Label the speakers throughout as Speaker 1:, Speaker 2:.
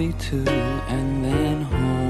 Speaker 1: Movie too, and then home.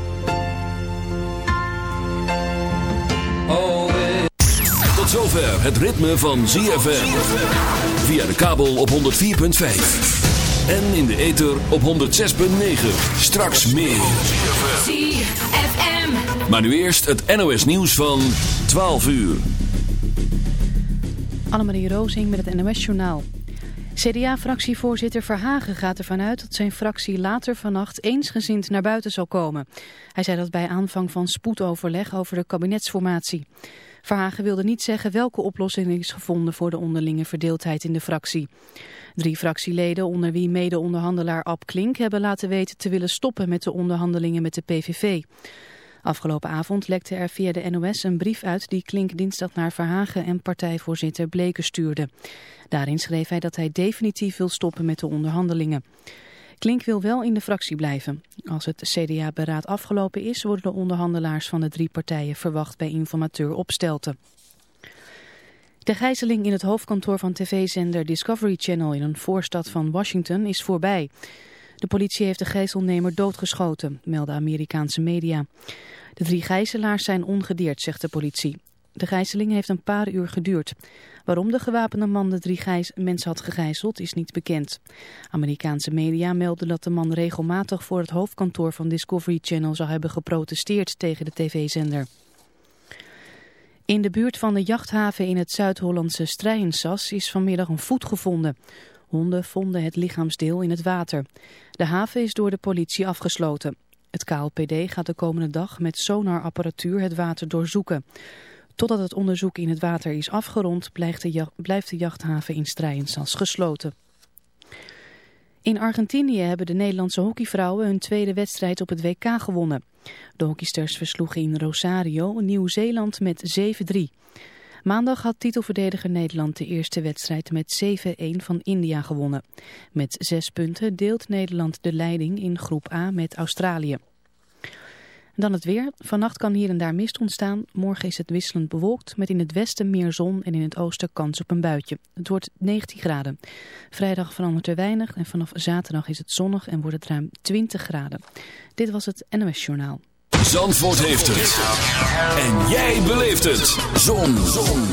Speaker 2: Zover het ritme van ZFM. Via de kabel op 104.5. En in de ether op 106.9. Straks meer.
Speaker 3: ZFM.
Speaker 2: Maar nu eerst het NOS nieuws van 12 uur.
Speaker 4: Annemarie Rozing met het NOS-journaal. CDA-fractievoorzitter Verhagen gaat ervan uit dat zijn fractie later vannacht eensgezind naar buiten zal komen. Hij zei dat bij aanvang van spoedoverleg over de kabinetsformatie. Verhagen wilde niet zeggen welke oplossing is gevonden voor de onderlinge verdeeldheid in de fractie. Drie fractieleden, onder wie mede-onderhandelaar Ab Klink, hebben laten weten te willen stoppen met de onderhandelingen met de PVV. Afgelopen avond lekte er via de NOS een brief uit die Klink dinsdag naar Verhagen en partijvoorzitter Bleken stuurde. Daarin schreef hij dat hij definitief wil stoppen met de onderhandelingen. Klink wil wel in de fractie blijven. Als het CDA-beraad afgelopen is, worden de onderhandelaars van de drie partijen verwacht bij informateur Opstelten. De gijzeling in het hoofdkantoor van tv-zender Discovery Channel in een voorstad van Washington is voorbij. De politie heeft de gijzelnemer doodgeschoten, melden Amerikaanse media. De drie gijzelaars zijn ongedeerd, zegt de politie. De gijzeling heeft een paar uur geduurd. Waarom de gewapende man de drie mensen had gegijzeld is niet bekend. Amerikaanse media melden dat de man regelmatig voor het hoofdkantoor van Discovery Channel zou hebben geprotesteerd tegen de tv-zender. In de buurt van de jachthaven in het Zuid-Hollandse Strijensas is vanmiddag een voet gevonden. Honden vonden het lichaamsdeel in het water. De haven is door de politie afgesloten. Het KLPD gaat de komende dag met sonarapparatuur het water doorzoeken. Totdat het onderzoek in het water is afgerond, blijft de, blijft de jachthaven in Strijensas gesloten. In Argentinië hebben de Nederlandse hockeyvrouwen hun tweede wedstrijd op het WK gewonnen. De hockeysters versloegen in Rosario Nieuw-Zeeland met 7-3. Maandag had titelverdediger Nederland de eerste wedstrijd met 7-1 van India gewonnen. Met zes punten deelt Nederland de leiding in groep A met Australië. Dan het weer. Vannacht kan hier en daar mist ontstaan. Morgen is het wisselend bewolkt met in het westen meer zon en in het oosten kans op een buitje. Het wordt 19 graden. Vrijdag verandert er weinig en vanaf zaterdag is het zonnig en wordt het ruim 20 graden. Dit was het NOS Journaal.
Speaker 2: Zandvoort heeft het. En jij beleeft het. Zon. Zon.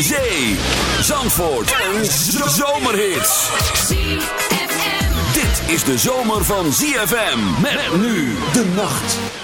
Speaker 2: Zee. Zandvoort. Een zomerhit. Dit is de zomer van ZFM. Met nu de nacht.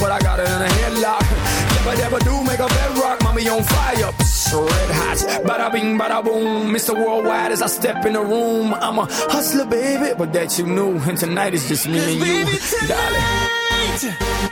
Speaker 5: but I got her in a headlock. Never, never do make a bedrock. Mommy on fire, Psst, red hot. Bada bing, bada boom. Mr. Worldwide as I step in the room. I'm a hustler, baby, but that you knew. And tonight is just me and you, darling.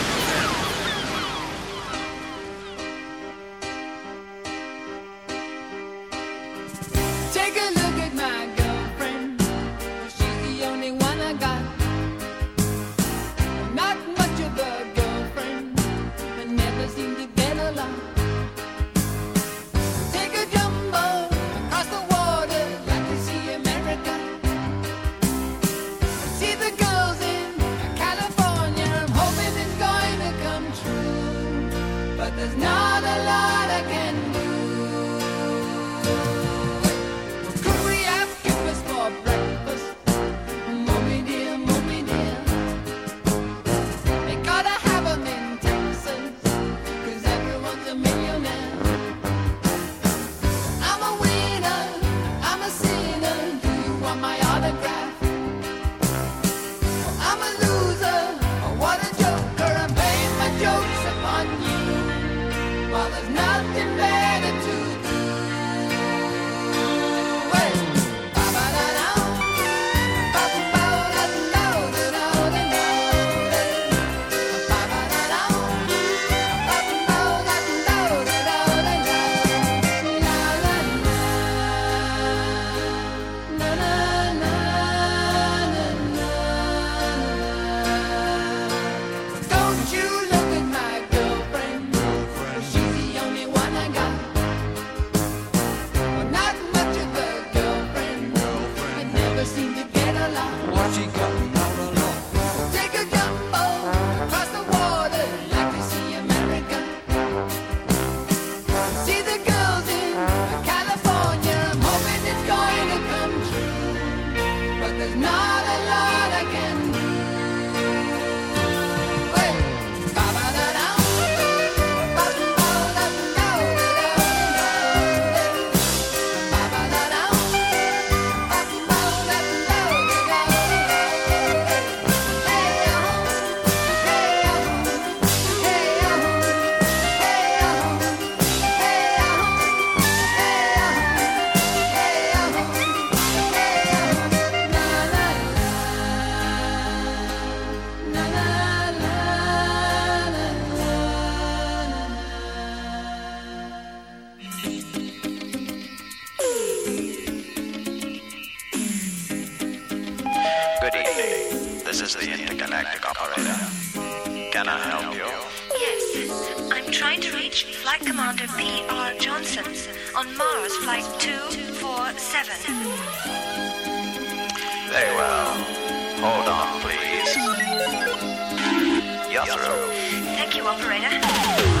Speaker 6: no. of.
Speaker 7: seven.
Speaker 8: Very well. Hold on, please. Yes,
Speaker 7: Thank you, operator.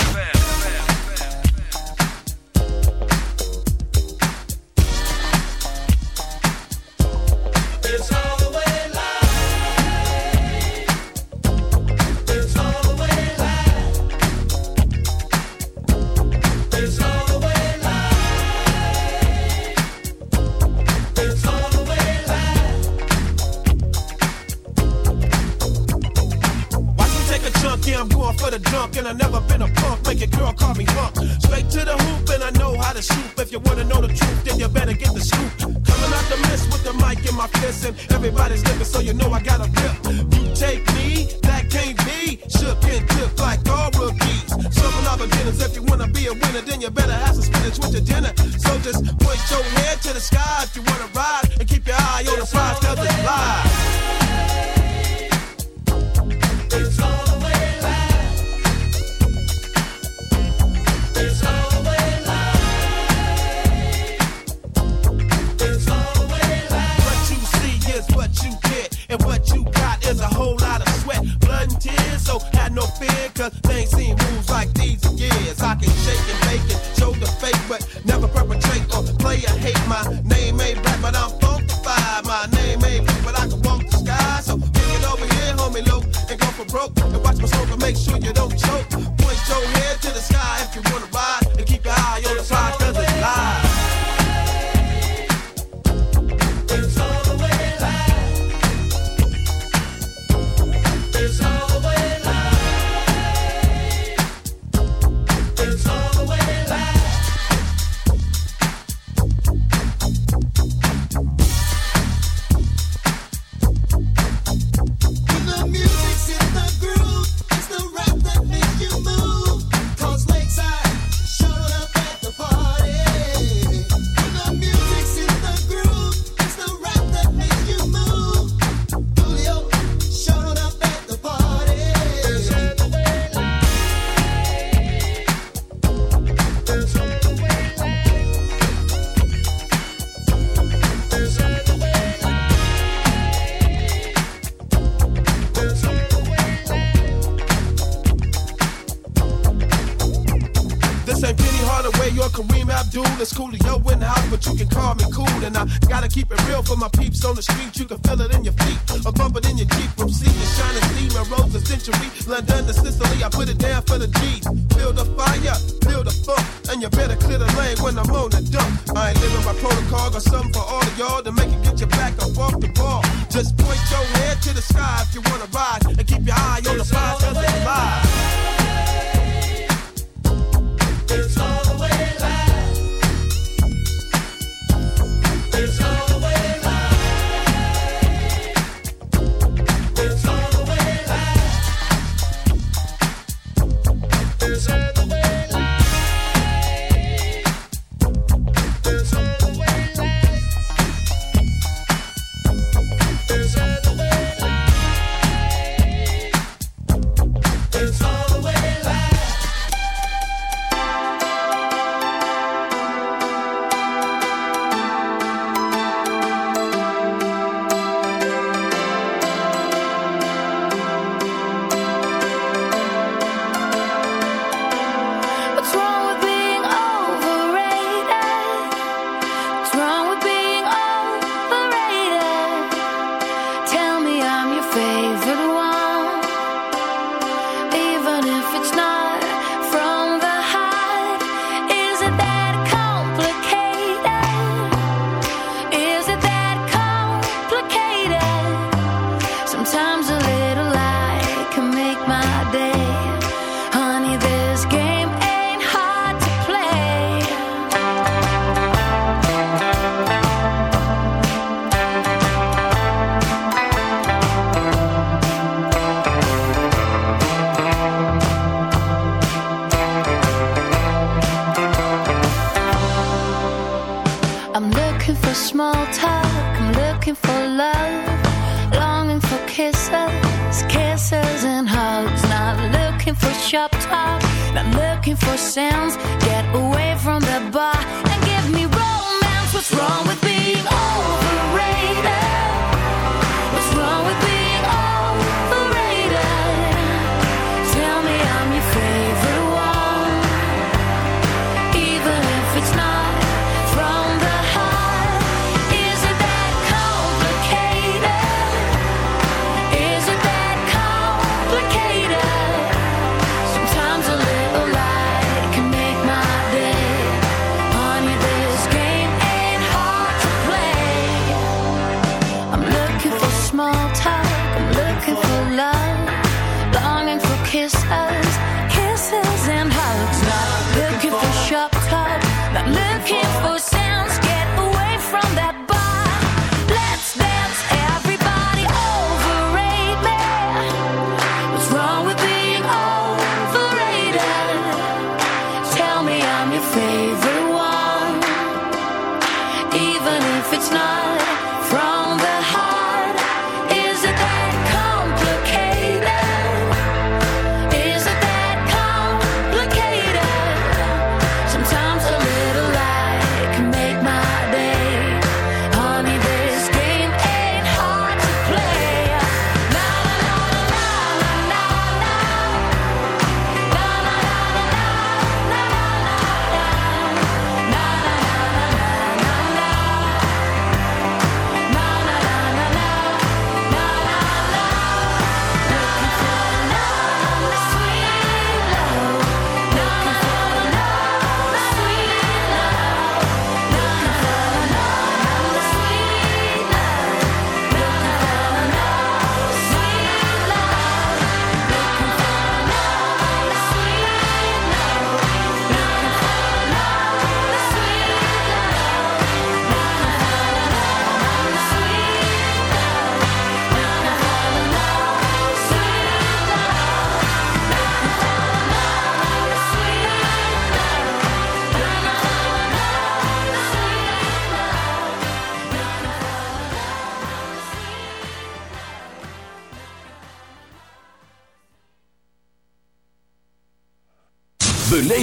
Speaker 9: head to the sky if you wanna rise and keep your eye on the prize cause it's live.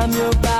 Speaker 10: I'm your body.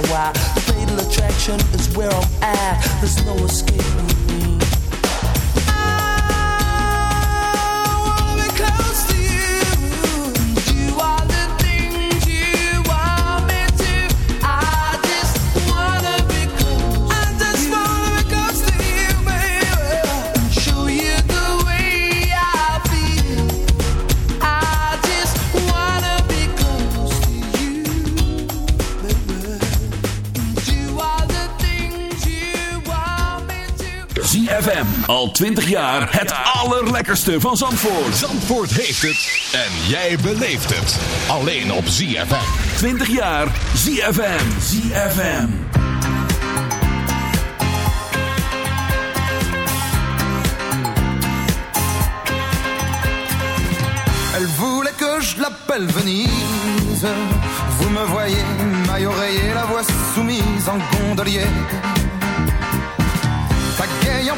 Speaker 10: love's. Fatal attraction is where I'm at. There's no escaping
Speaker 2: Al 20 jaar het allerlekkerste van Zandvoort.
Speaker 11: Zandvoort heeft het en jij beleeft het. Alleen op ZFM.
Speaker 2: 20 jaar ZFM. ZFM.
Speaker 12: Elle voulait que je l'appelle Venise. Vous me voyez, maille oreiller, la voix soumise en gondolier.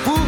Speaker 12: Pour une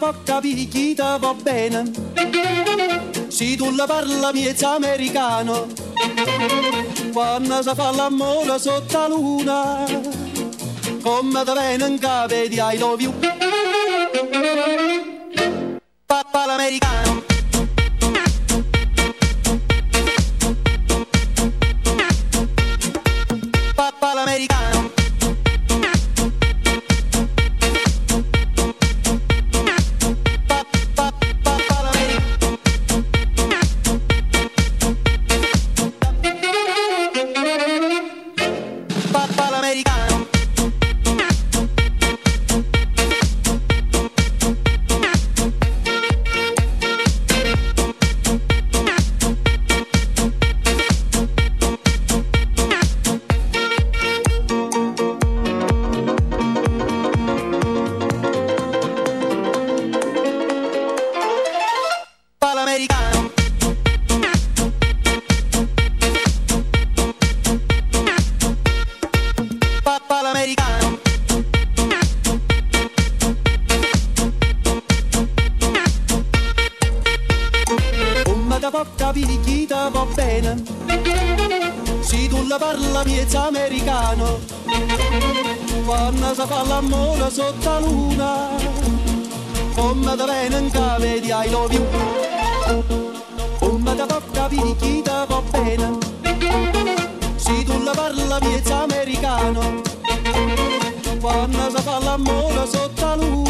Speaker 13: Può capire chi te va bene. Se tu la parla miezza americano Quando si fa l'amore sotto la luna Come te viene in capo di I love you La parla miezza americano Quando si fa l'amore sotto la luna Come te viene in capo di I love you. Come da può capire chi te va bene. Se tu la parla miezza americano Quando si fa l'amore sotto la luna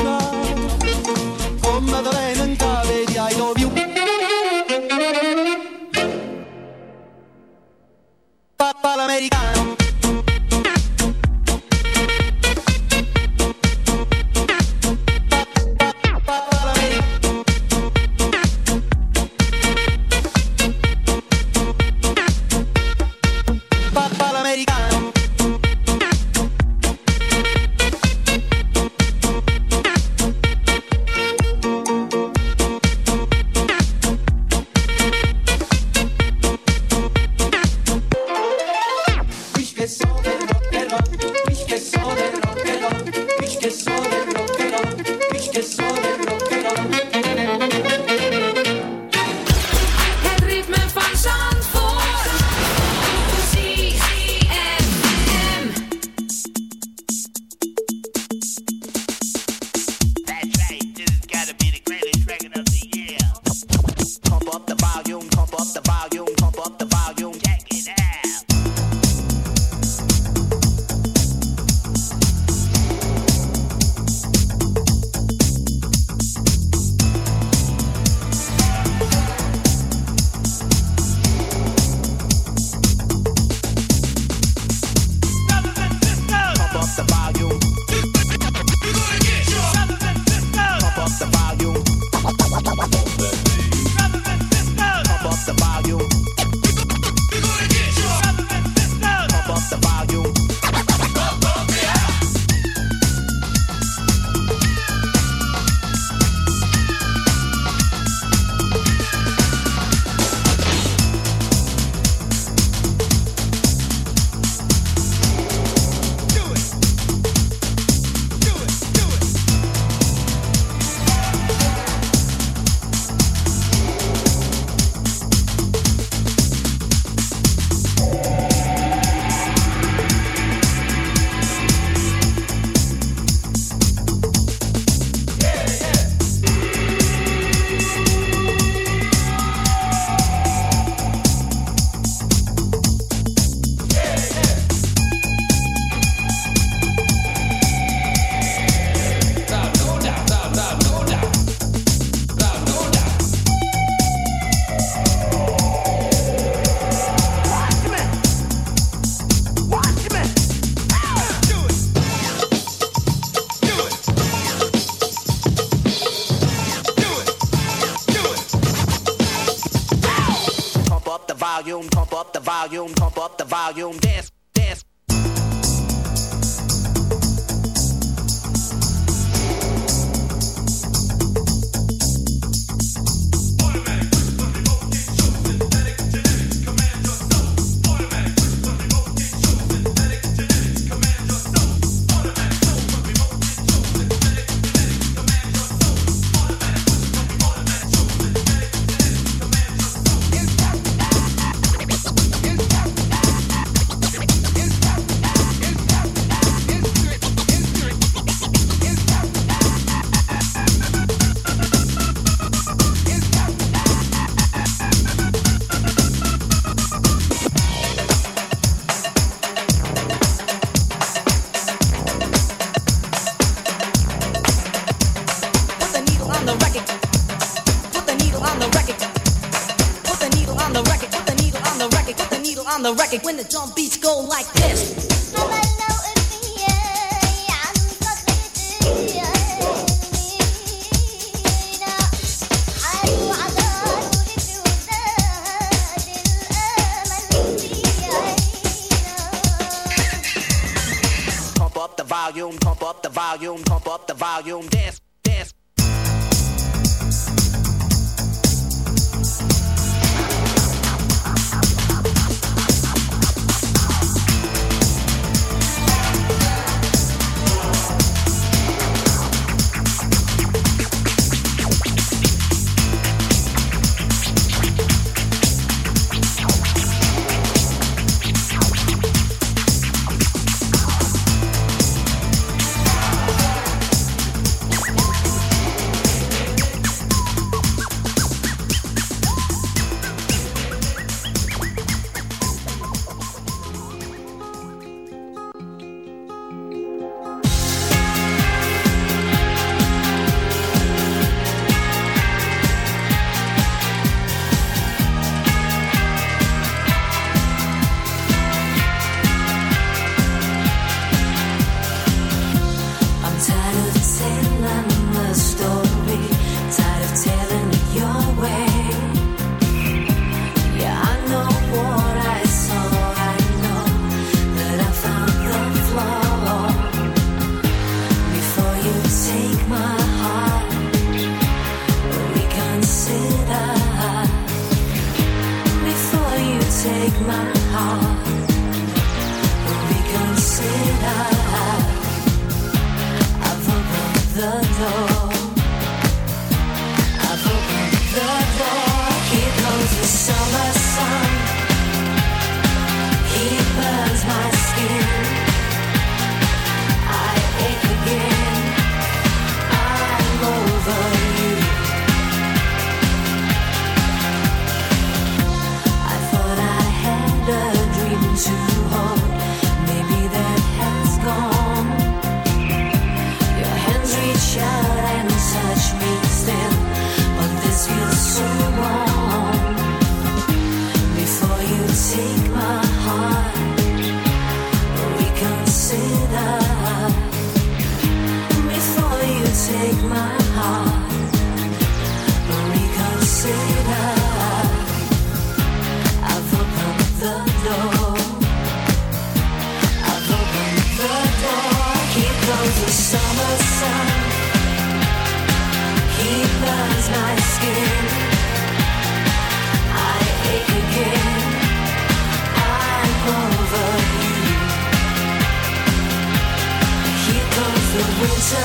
Speaker 9: to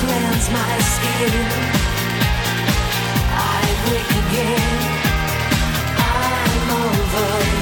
Speaker 9: cleanse my skin. I wake again. I'm over.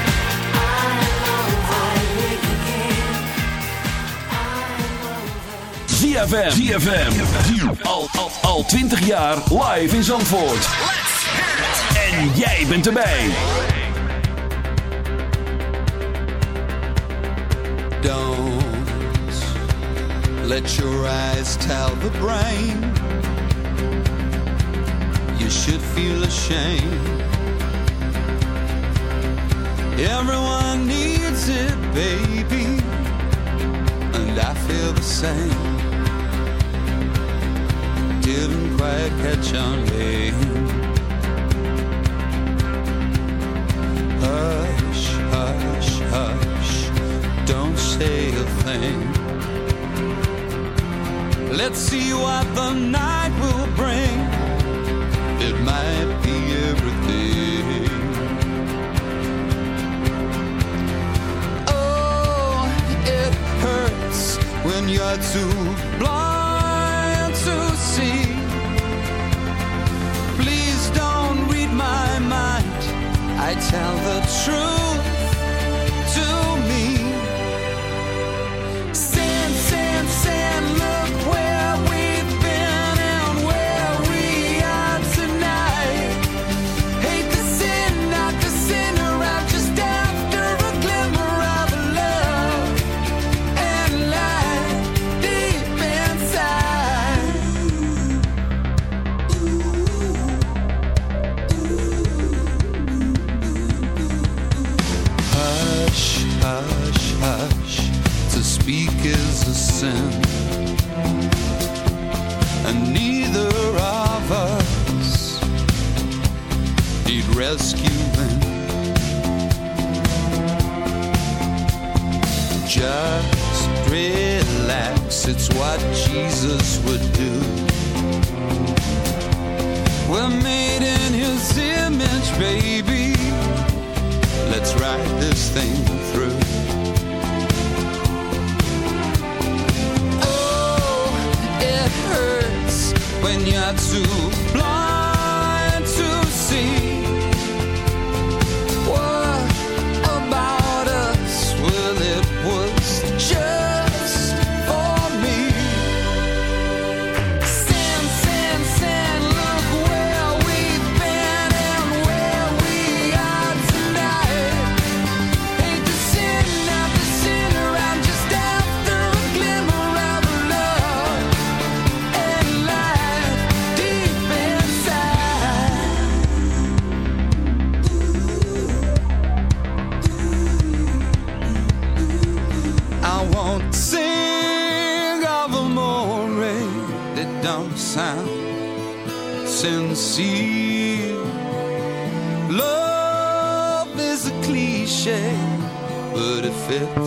Speaker 2: ZFM. ZFM. Al, al, al 20 jaar live in Zandvoort. En jij bent erbij.
Speaker 1: Don't let your eyes tell the brain you should feel ashamed. Everyone needs it, baby, and I feel the same. Didn't catch on, babe. Hush, hush, hush, don't say a thing. Let's see what the night will bring. It might be everything. Oh, it hurts when you're too blind see. Please don't read my mind. I tell the truth sin. And neither of us need rescuing. Just relax, it's what Jesus would do. We're made in his image, baby. Let's ride this thing through. When you're too blind to see. fit